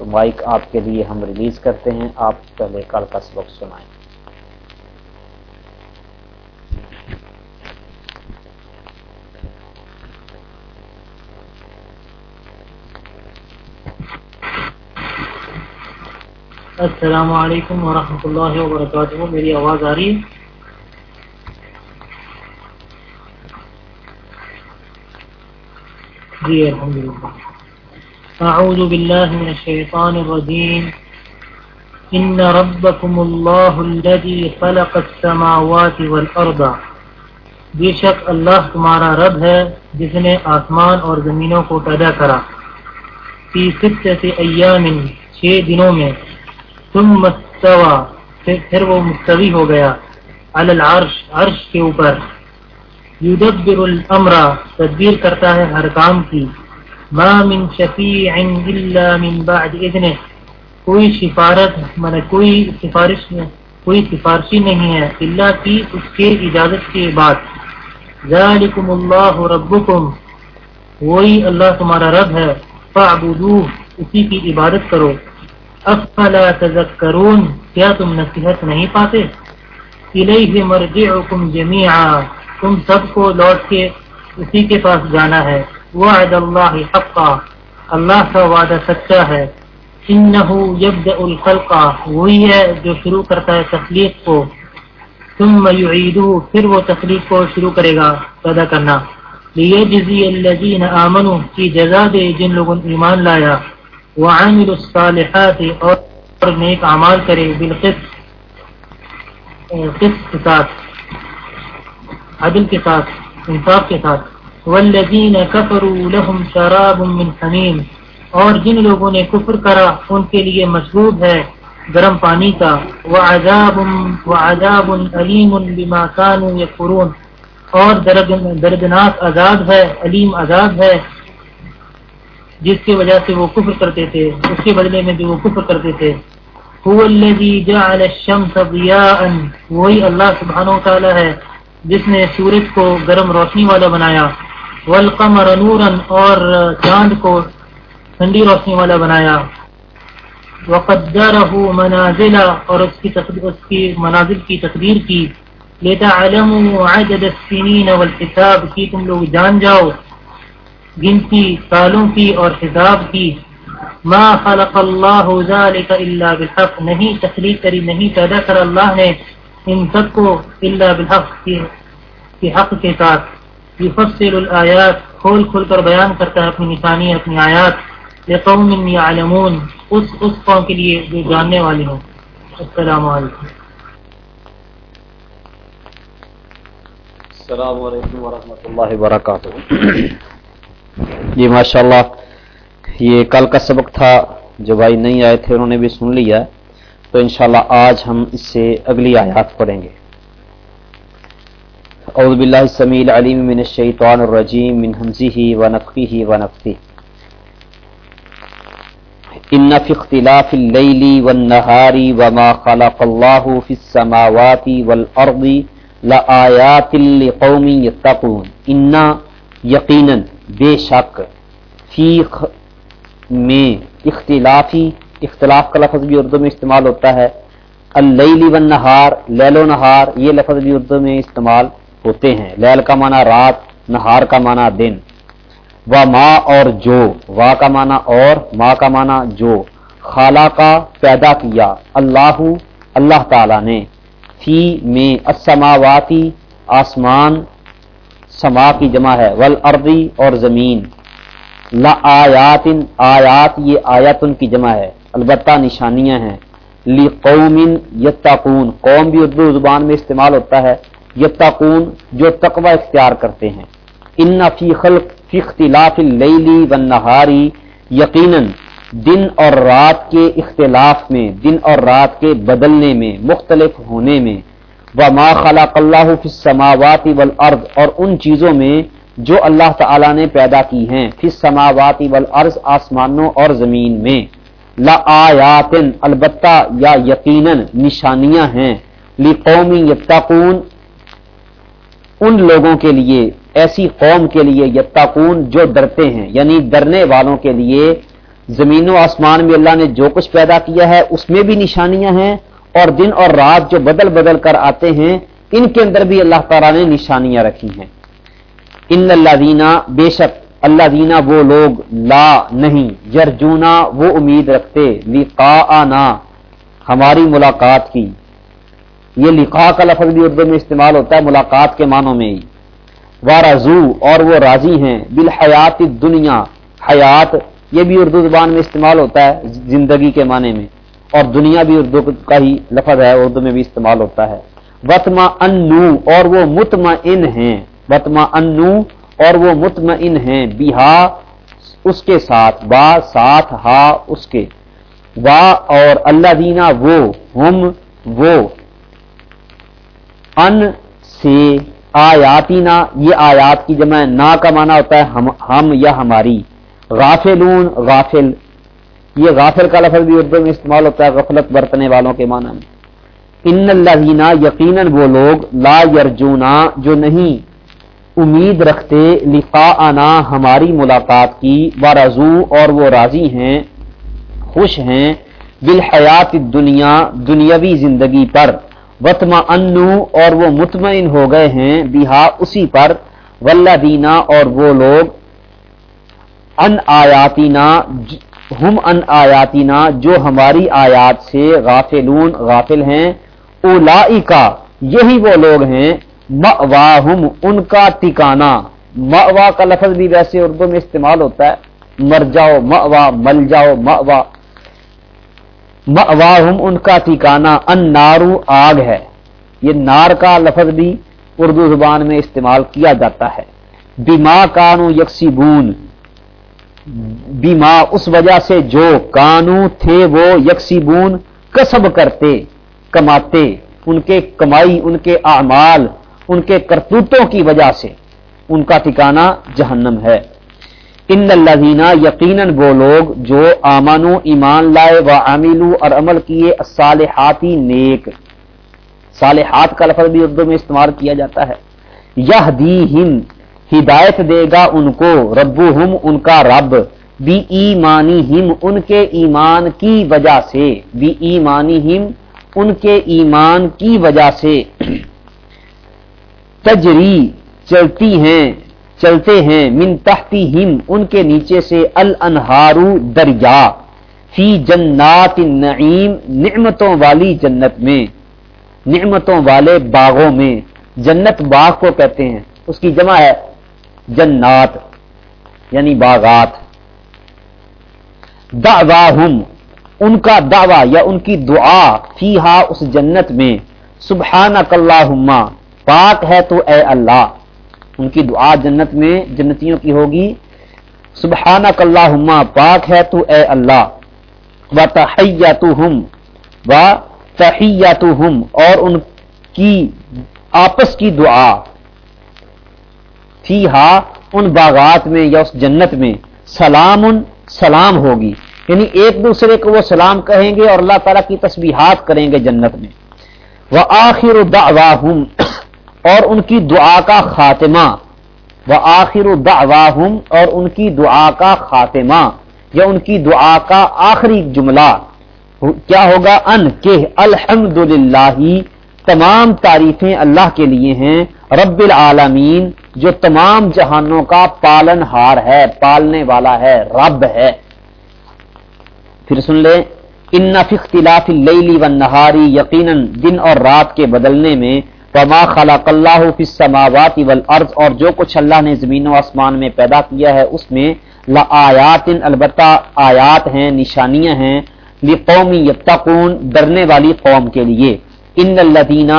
تو مائک آپ کے لیے ہم ریلیز کرتے ہیں۔ آپ پہلے کل کا سبق سنائیں۔ السلام علیکم ورحمۃ اللہ وبرکاتہ۔ میری آواز آ رہی ہے؟ جی الحمد للہ اعوذ باللہ من الشیطان الرجیم ان ربکم اللہ الذي خلق السماوات والارض بے شک اللہ تمہارا رب ہے، جس نے آسمان اور زمینوں کو پیدا کرا. فی ستة ایام، چھ دنوں میں. ثم مستوى پھر وہ مستوی ہو گیا. علی العرش، عرش کے اوپر. یدبر الامر، تدبیر کرتا ہے ہر کام کی. ما من شفیع الا من بعد اذنه کوئی سفارت من کوئی سفارش کوئی سفارشی نہیں ہے اللہ کی اس کے اجازت کے بعد۔ ذالکم اللہ ربکم وہی اللہ تمہارا رب ہے۔ فاعبدوه۔ اسی کی عبادت کرو۔ افلا تذکرون کیا تم نصیحت نہیں پاتے؟ الیہ مرجعکم جمیعا تم سب کو لوٹ کے اسی کے پاس جانا ہے۔ وعد اللہ حقا۔ اللہ کا وعدہ سچا ہے۔ انہو یبدأ الخلق۔ وہی ہے جو شروع کرتا ہے تخلیق کو۔ ثم یعیدو، پھر وہ تخلیق کو شروع کرے گا پیدا کرنا۔ لیجزی الذین آمنوا کی جزا دے جن لوگوں ایمان لایا۔ وعامل الصالحات، اور نیک اعمال کرے بالقسط، قسط کے ساتھ، عدل کے ساتھ، انصاف کے ساتھ۔ والذین کفروا لهم شراب من حمیم۔ اور جن لوگوں نے کفر کرا، ان کے لیے مشروب ہے گرم پانی کا۔ وعذاب وعذاب علیم بما كانوا يكفرون اور دردناک عذاب ہے، علیم عذاب ہے، جس کی وجہ سے وہ کفر کرتے تھے۔ اس کے بدلے میں بھی وہ کفر کرتے تھے۔ هو الذي جعل الشمس ضیاء۔ وہی اللہ سبحانہ وتعالی ہے، جس نے سورج کو گرم روشنی والا بنایا۔ والقمر نورا اور چاند کو ٹھنڈی روشنی والا بنایا۔ وقدره منازل اور اس کی تقدیر اس کی منازل کی تقدیر کی۔ لتعلموا عدد السنين والحساب کی تم لوگ جان جاؤ۔ گنتی سالوں کی اور حساب کی۔ ما خلق اللہ ذالک الا بالحق۔ نہیں، تخلیق کری نہیں، پیدا کر اللہ نے ان سب کو الا بالحق کی حق کے ساتھ۔ یفصل الآیات کھول کھول کر بیان کرتا ہے اپنی نشانی، اپنی آیات۔ لقوم یعلمون، اس اس قوم کے لیے جو جاننے والی ہوں۔ السلام علیکم۔ السلام علیکم ورحمۃ اللہ وبرکاتہ۔ جی ماشاء اللہ یہ کل کا سبق تھا۔ جو بھائی نہیں آئے تھے، انہوں نے بھی سن لیا۔ تو انشاءاللہ، آج ہم اس سے اگلی آیات پڑھیں گے۔ اعوذ باللہ السمیع العلیم من الشیطان الرجیم من حمزه ونفخه ونفثه ان فی اختلاف اللیل والنهار وما خلق الله في السماوات والارض لآیات لقوم يتقون ان یقینا بے شک فیق میں اختلافی اختلاف کا لفظ بھی اردو میں استعمال ہوتا ہے۔ اللیلی و نہار لیل و نہار، یہ لفظ بھی اردو میں استعمال ہوتے ہیں۔ لیل کا معنی رات، نہار کا معنی دن۔ و ماں اور جو، وا کا معنی اور ماں کا معنی جو۔ خالہ کا پیدا کیا، اللہ اللہ تعالی نے۔ فی، میں السماواتی آسمان، سما کی جمع ہے۔ ول اور زمین۔ لا آیات آیات یہ آیاتن کی جمع ہے۔ البتہ نشانیاں ہیں۔ لی قوم یتقون، قوم بھی اردو زبان میں استعمال ہوتا ہے۔ یتقون، جو تقوی اختیار کرتے ہیں۔ ان فی خلق فی اختلاف اللیلی والنہاری یقیناً دن اور رات کے اختلاف میں، دن اور رات کے بدلنے میں، مختلف ہونے میں۔ وما خلق اللہ فی السماوات والارض اور ان چیزوں میں جو اللہ تعالی نے پیدا کی ہیں فی السماوات والارض آسمانوں اور زمین میں۔ لا آیات البتہ یا یقینا نشانیاں ہیں۔ لقوم یتقون ان لوگوں کے لیے، ایسی قوم کے لیے، یتقون جو ڈرتے ہیں یعنی ڈرنے والوں کے لیے، زمین و آسمان میں اللہ نے جو کچھ پیدا کیا ہے، اس میں بھی نشانیاں ہیں اور دن اور رات جو بدل بدل کر آتے ہیں، ان کے اندر بھی اللہ تعالیٰ نے نشانیاں رکھی ہیں۔ ان اللہ دینا بے شک اللہ دینا وہ لوگ لا نہیں جرجونا وہ امید رکھتے لقاء ہماری ملاقات کی۔ یہ لقاء کا لفظ بھی اردو میں استعمال ہوتا ہے ملاقات کے معنوں میں ہی۔ وارضو اور وہ راضی ہیں۔ بالحیات دنیا، حیات، یہ بھی اردو زبان میں استعمال ہوتا ہے زندگی کے معنی میں۔ اور دنیا بھی اردو کا ہی لفظ ہے، اردو میں بھی استعمال ہوتا ہے۔ وطما انو اور وہ مطمئن ہیں۔ وطما انو اور وہ مطمئن ہیں۔ بہا اس کے ساتھ۔ با، ساتھ۔ ہا، اس کے۔ وا، اور اللہ دینا وہ، ہم، وہ۔ ان سے آیاتینا، یہ آیات کی جمع نا کا معنی ہوتا ہے ہم ہم یا ہماری۔ غافلون، غافل۔ یہ غافل کا لفظ بھی اردو میں استعمال ہوتا ہے، غفلت برتنے والوں کے معنی میں۔ ان اللہ یقیناً وہ لوگ، لا یرجونا، جو نہیں۔ امید رکھتے لفا آنا ہماری ملاقات کی۔ و رضو اور وہ راضی ہیں، خوش ہیں۔ بالحیات دنیا دنیاوی زندگی پر۔ وطما انو اور وہ مطمئن ہو گئے ہیں بہا اسی پر ولہ دینا اور وہ لوگ ان آیاتینا ہم ان آیاتینا جو ہماری آیات سے غافلون، غافل ہیں اولائی کا یہی وہ لوگ ہیں مواہم ان کا ٹکانا موا کا لفظ بھی ویسے اردو میں استعمال ہوتا ہے مر جاؤ موا مل جاؤ موا مواہم ان کا ٹھکانا ان نارو آگ ہے۔ یہ نار کا لفظ بھی اردو زبان میں استعمال کیا جاتا ہے۔ بیما کانو یکسی بون بیما اس وجہ سے جو کانو تھے وہ یکسی بون کسب کرتے، کماتے۔ ان کے کمائی، ان کے اعمال، ان کے کرتوتوں کی وجہ سے ان کا ٹھکانا جہنم ہے۔ ان اللہ یقیناً وہ لوگ جو آمانو ایمان لائے و عاملو اور عمل کیے صالحاتی نیک۔ صالحات کا لفظ بھی اردو میں استعمال کیا جاتا ہے۔ یہ ہدایت دے گا ان کو ربو ہم ان کا رب۔ بی ایمانی ہم ان کے ایمان کی وجہ سے۔ بی ایمانی ہم ان کے ایمان کی وجہ سے۔ تجری، چلتی ہیں۔ چلتے ہیں من تحتی ہم ان کے نیچے سے الانہارو دریا، فی جنات النعیم، نعمتوں والی جنت میں، نعمتوں والے باغوں میں۔ جنت باغ کو کہتے ہیں، اس کی جمع ہے جنات یعنی باغات۔ دعواہم، ان کا دعوی یا ان کی دعا فی اس جنت میں، سبحانک اللہم، پاک ہے تو اے اللہ۔ ان کی دعا جنت میں جنتیوں کی ہوگی۔ سبحانک اللہم، پاک ہے تو اے اللہ۔ و تحیتہم و تحیتہم اور ان کی آپس کی دعا۔ فی ان باغات میں یا اس جنت میں سلام سلام ہوگی۔ یعنی ایک دوسرے کو وہ سلام کہیں گے اور اللہ تعالیٰ کی تسبیحات کریں گے جنت میں۔ وہ آخر اور ان کی دعا کا خاتمہ وہ آخر دعواہم، اور ان کی دعا کا خاتمہ، یا ان کی دعا کا آخری جملہ۔ کیا ہوگا؟ ان کہ الحمد تمام تعریفیں اللہ کے لیے ہیں، رب العالمین، جو تمام جہانوں کا پالن ہار ہے، پالنے والا ہے، رب ہے۔ پھر سن لیں، ان اختلاف اللیلی و نہاری یقیناً دن اور رات کے بدلنے میں وما خلق اللہ فی السماوات والارض اور جو کچھ اللہ نے زمین و آسمان میں پیدا کیا ہے، اس میں لآیات، البتہ آیات ہیں، نشانیاں ہیں، لقوم یتقون، ڈرنے والی قوم کے لیے۔ ان الذین،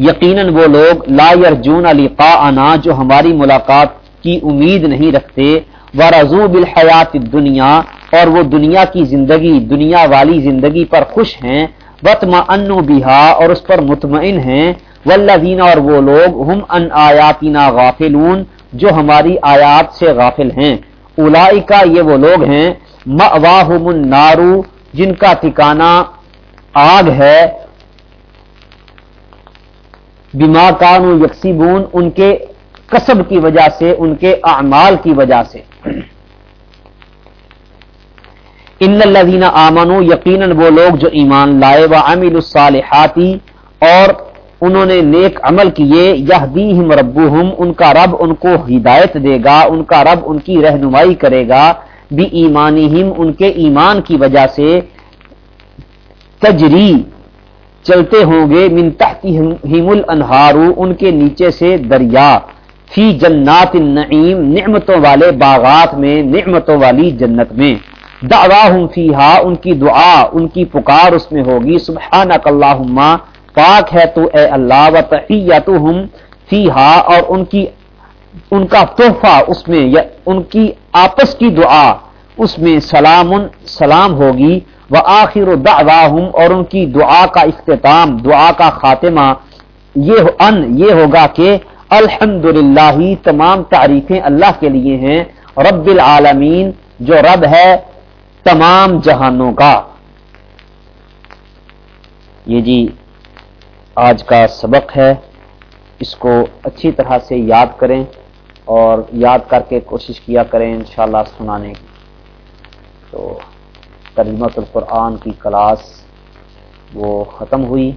یقیناً وہ لوگ، لا یرجون لقاءنا آنا جو ہماری ملاقات کی امید نہیں رکھتے وہ بالحیات دنیا اور وہ دنیا کی زندگی، دنیا والی زندگی پر خوش ہیں وطما انو بہا اور اس پر مطمئن ہیں۔ والذین اور وہ لوگ ہم ان آیاتنا غافلون، جو ہماری آیات سے غافل ہیں۔ اولائکا یہ وہ لوگ ہیں مأواہم النارو جن کا ٹھکانہ آگ ہے۔ بیما کانو یکسیبون ان کے کسب کی وجہ سے، ان کے اعمال کی وجہ سے۔ ان الذین آمنو یقیناً وہ لوگ جو ایمان لائے و عمل الصالحاتی اور انہوں نے نیک عمل کیے یہدیہم ربہم ان کا رب ان کو ہدایت دے گا، ان کا رب ان کی رہنمائی کرے گا بھی ایمانہم ان کے ایمان کی وجہ سے تجری چلتے ہوں گے، من تحتہم الانہارو ان کے نیچے سے دریا فی جنات النعیم نعمتوں والے باغات میں، نعمتوں والی جنت میں۔ دعواہم فیہا، ان کی دعا، ان کی پکار اس میں ہوگی۔ سبحانک اللہم، پاک ہے تو اے اللہ، و تحیتہم فیہا، اور ان کی، ان کا تحفہ اس میں، یا ان کی آپس کی دعا، اس میں سلام سلام ہوگی۔ و آخر دعواہم، اور ان کی دعا کا اختتام، دعا کا خاتمہ، یہ ان، یہ ہوگا کہ الحمد تمام تعریفیں اللہ کے لیے ہیں۔ رب العالمین، جو رب ہے تمام جہانوں کا۔ یہ جی آج کا سبق ہے۔ اس کو اچھی طرح سے یاد کریں اور یاد کر کے کوشش کیا کریں انشاءاللہ سنانے کی۔ تو ترجمت القرآن کی کلاس وہ ختم ہوئی۔